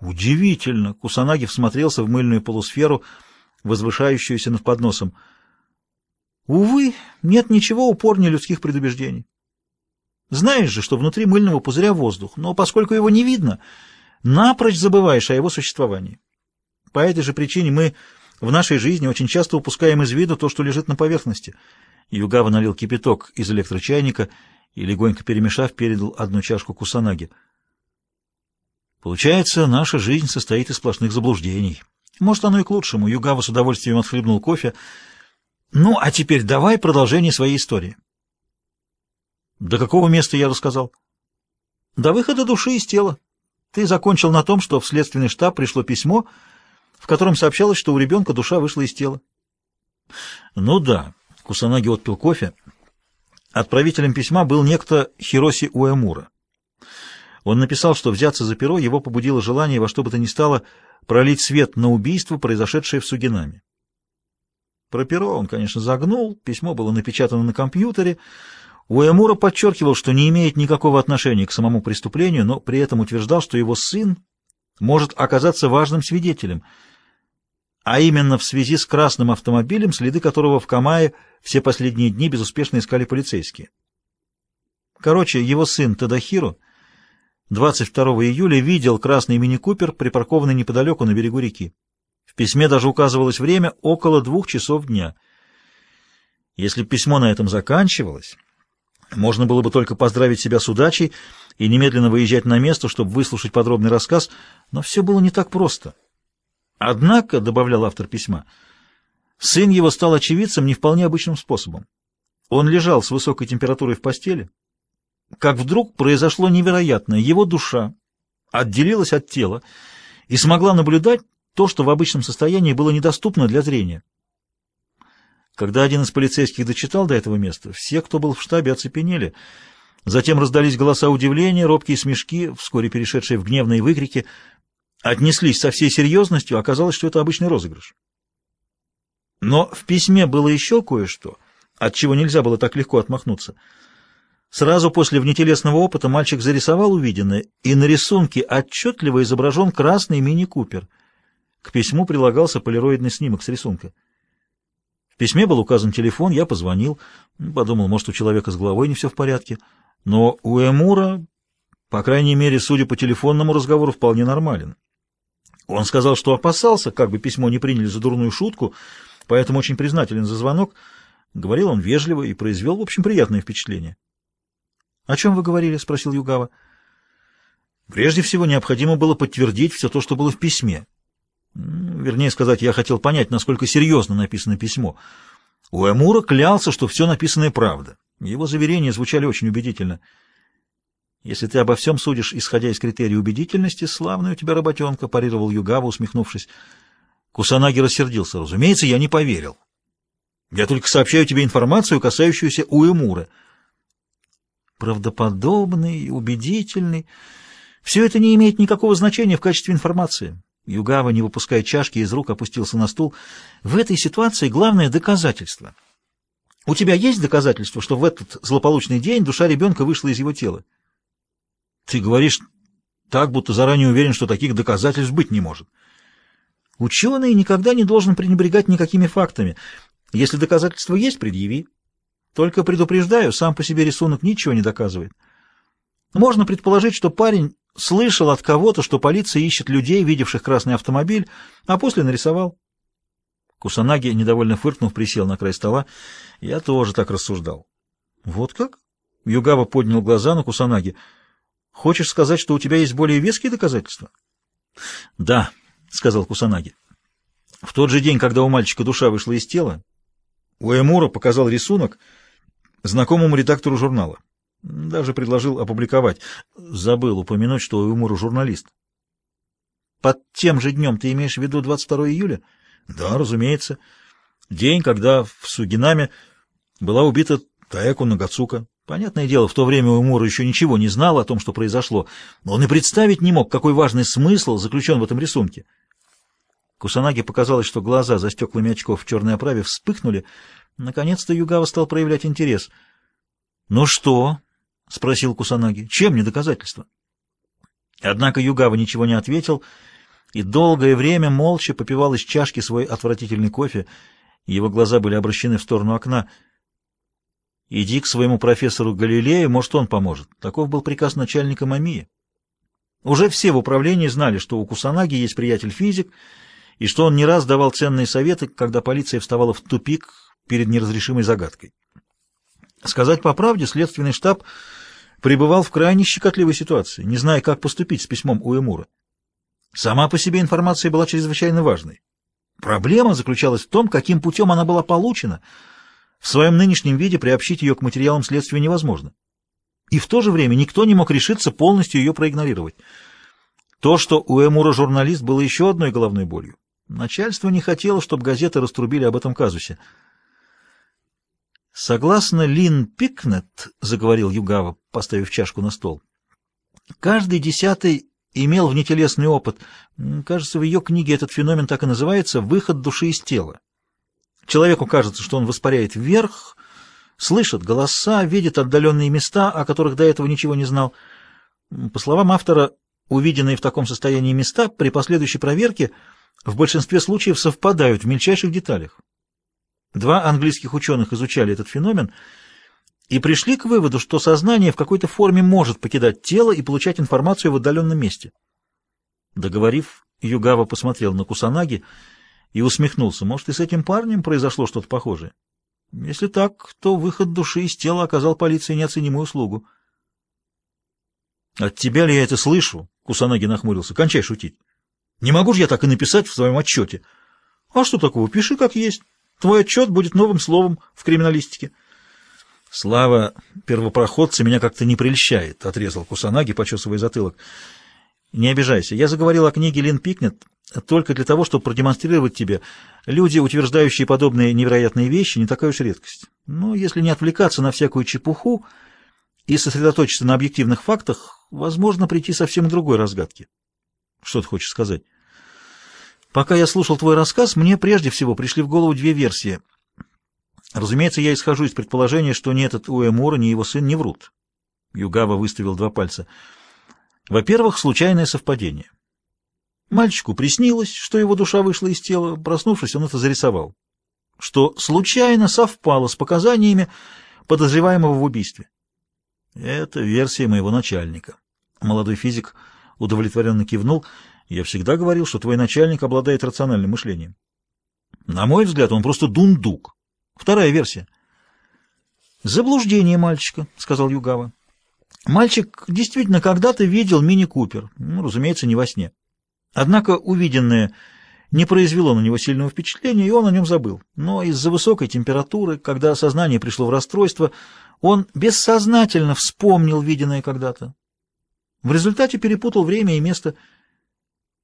Удивительно! Кусанаги всмотрелся в мыльную полусферу, возвышающуюся над подносом. Увы, нет ничего упорнее людских предубеждений. Знаешь же, что внутри мыльного пузыря воздух, но поскольку его не видно, напрочь забываешь о его существовании. По этой же причине мы в нашей жизни очень часто упускаем из виду то, что лежит на поверхности. Югава налил кипяток из электрочайника и, легонько перемешав, передал одну чашку кусанаги. Получается, наша жизнь состоит из сплошных заблуждений. Может, оно и к лучшему. Югава с удовольствием отхлебнул кофе. Ну, а теперь давай продолжение своей истории. До какого места я рассказал? До выхода души из тела. Ты закончил на том, что в следственный штаб пришло письмо, в котором сообщалось, что у ребенка душа вышла из тела. Ну да, Кусанаги отпил кофе. Отправителем письма был некто Хироси Уэмура. Он написал, что взяться за перо его побудило желание во что бы то ни стало пролить свет на убийство, произошедшее в Сугинаме. Про перо он, конечно, загнул, письмо было напечатано на компьютере. Уэмура подчеркивал, что не имеет никакого отношения к самому преступлению, но при этом утверждал, что его сын может оказаться важным свидетелем, а именно в связи с красным автомобилем, следы которого в Камае все последние дни безуспешно искали полицейские. Короче, его сын Тадахиро 22 июля видел красный мини-купер, припаркованный неподалеку на берегу реки. В письме даже указывалось время около двух часов дня. Если письмо на этом заканчивалось, можно было бы только поздравить себя с удачей и немедленно выезжать на место, чтобы выслушать подробный рассказ, но все было не так просто. Однако, — добавлял автор письма, — сын его стал очевидцем не вполне обычным способом. Он лежал с высокой температурой в постели, как вдруг произошло невероятное. Его душа отделилась от тела и смогла наблюдать то, что в обычном состоянии было недоступно для зрения. Когда один из полицейских дочитал до этого места, все, кто был в штабе, оцепенели. Затем раздались голоса удивления, робкие смешки, вскоре перешедшие в гневные выкрики. Отнеслись со всей серьезностью, оказалось, что это обычный розыгрыш. Но в письме было еще кое-что, от чего нельзя было так легко отмахнуться — Сразу после внетелесного опыта мальчик зарисовал увиденное, и на рисунке отчетливо изображен красный мини-купер. К письму прилагался полироидный снимок с рисунка. В письме был указан телефон, я позвонил, подумал, может, у человека с головой не все в порядке. Но у Эмура, по крайней мере, судя по телефонному разговору, вполне нормален. Он сказал, что опасался, как бы письмо не приняли за дурную шутку, поэтому очень признателен за звонок. Говорил он вежливо и произвел, в общем, приятное впечатление. «О чем вы говорили?» — спросил Югава. «Прежде всего, необходимо было подтвердить все то, что было в письме. Вернее сказать, я хотел понять, насколько серьезно написано письмо. У Эмура клялся, что все написанное правда. Его заверения звучали очень убедительно. «Если ты обо всем судишь, исходя из критерия убедительности, славная у тебя работенка», — парировал Югава, усмехнувшись. Кусанаги рассердился. «Разумеется, я не поверил. Я только сообщаю тебе информацию, касающуюся Уэмура» правдоподобный, убедительный. Все это не имеет никакого значения в качестве информации. Югава, не выпуская чашки из рук, опустился на стул. В этой ситуации главное доказательство. У тебя есть доказательство, что в этот злополучный день душа ребенка вышла из его тела? Ты говоришь так, будто заранее уверен, что таких доказательств быть не может. Ученый никогда не должен пренебрегать никакими фактами. Если доказательства есть, предъяви. Только предупреждаю, сам по себе рисунок ничего не доказывает. Можно предположить, что парень слышал от кого-то, что полиция ищет людей, видевших красный автомобиль, а после нарисовал. Кусанаги, недовольно фыркнув, присел на край стола. Я тоже так рассуждал. Вот как? Югава поднял глаза на Кусанаги. Хочешь сказать, что у тебя есть более веские доказательства? Да, сказал Кусанаги. В тот же день, когда у мальчика душа вышла из тела, Уэмура показал рисунок — знакомому редактору журнала. Даже предложил опубликовать. Забыл упомянуть, что Уэмуру журналист. Под тем же днем ты имеешь в виду 22 июля? Да, разумеется. День, когда в Сугинаме была убита Таэку Нагацука. Понятное дело, в то время Уэмура еще ничего не знал о том, что произошло, но он и представить не мог, какой важный смысл заключен в этом рисунке. Кусанаги показалось, что глаза за стеклами очков в черной оправе вспыхнули, Наконец-то Югава стал проявлять интерес. «Ну что?» — спросил Кусанаги. «Чем не доказательство?» Однако Югава ничего не ответил и долгое время молча попивал из чашки свой отвратительный кофе. Его глаза были обращены в сторону окна. «Иди к своему профессору Галилею, может, он поможет». Таков был приказ начальника Мамии. Уже все в управлении знали, что у Кусанаги есть приятель-физик, и что он не раз давал ценные советы, когда полиция вставала в тупик перед неразрешимой загадкой. Сказать по правде, следственный штаб пребывал в крайне щекотливой ситуации, не зная, как поступить с письмом Уэмура. Сама по себе информация была чрезвычайно важной. Проблема заключалась в том, каким путем она была получена. В своем нынешнем виде приобщить ее к материалам следствия невозможно. И в то же время никто не мог решиться полностью ее проигнорировать. То, что у Эмура журналист, было еще одной головной болью. Начальство не хотело, чтобы газеты раструбили об этом казусе. Согласно Лин Пикнет, заговорил Югава, поставив чашку на стол, каждый десятый имел внетелесный опыт. Кажется, в ее книге этот феномен так и называется «выход души из тела». Человеку кажется, что он воспаряет вверх, слышит голоса, видит отдаленные места, о которых до этого ничего не знал. По словам автора, увиденные в таком состоянии места при последующей проверке в большинстве случаев совпадают в мельчайших деталях. Два английских ученых изучали этот феномен и пришли к выводу, что сознание в какой-то форме может покидать тело и получать информацию в отдаленном месте. Договорив, Югава посмотрел на Кусанаги и усмехнулся. Может, и с этим парнем произошло что-то похожее? Если так, то выход души из тела оказал полиции неоценимую услугу. «От тебя ли я это слышу?» — Кусанаги нахмурился. «Кончай шутить. Не могу же я так и написать в своем отчете. А что такого? Пиши как есть». Твой отчет будет новым словом в криминалистике. Слава первопроходца меня как-то не прельщает, — отрезал Кусанаги, почесывая затылок. Не обижайся. Я заговорил о книге Лин Пикнет только для того, чтобы продемонстрировать тебе. Люди, утверждающие подобные невероятные вещи, не такая уж редкость. Но если не отвлекаться на всякую чепуху и сосредоточиться на объективных фактах, возможно прийти совсем к другой разгадке. Что ты хочешь сказать? Пока я слушал твой рассказ, мне прежде всего пришли в голову две версии. Разумеется, я исхожу из предположения, что ни этот Уэмура, ни его сын не врут. Югава выставил два пальца. Во-первых, случайное совпадение. Мальчику приснилось, что его душа вышла из тела, проснувшись, он это зарисовал. Что случайно совпало с показаниями подозреваемого в убийстве. Это версия моего начальника. Молодой физик удовлетворенно кивнул. Я всегда говорил, что твой начальник обладает рациональным мышлением. На мой взгляд, он просто дундук. Вторая версия. Заблуждение мальчика, сказал Югава. Мальчик действительно когда-то видел мини-купер, ну, разумеется, не во сне. Однако увиденное не произвело на него сильного впечатления, и он о нем забыл. Но из-за высокой температуры, когда сознание пришло в расстройство, он бессознательно вспомнил виденное когда-то. В результате перепутал время и место –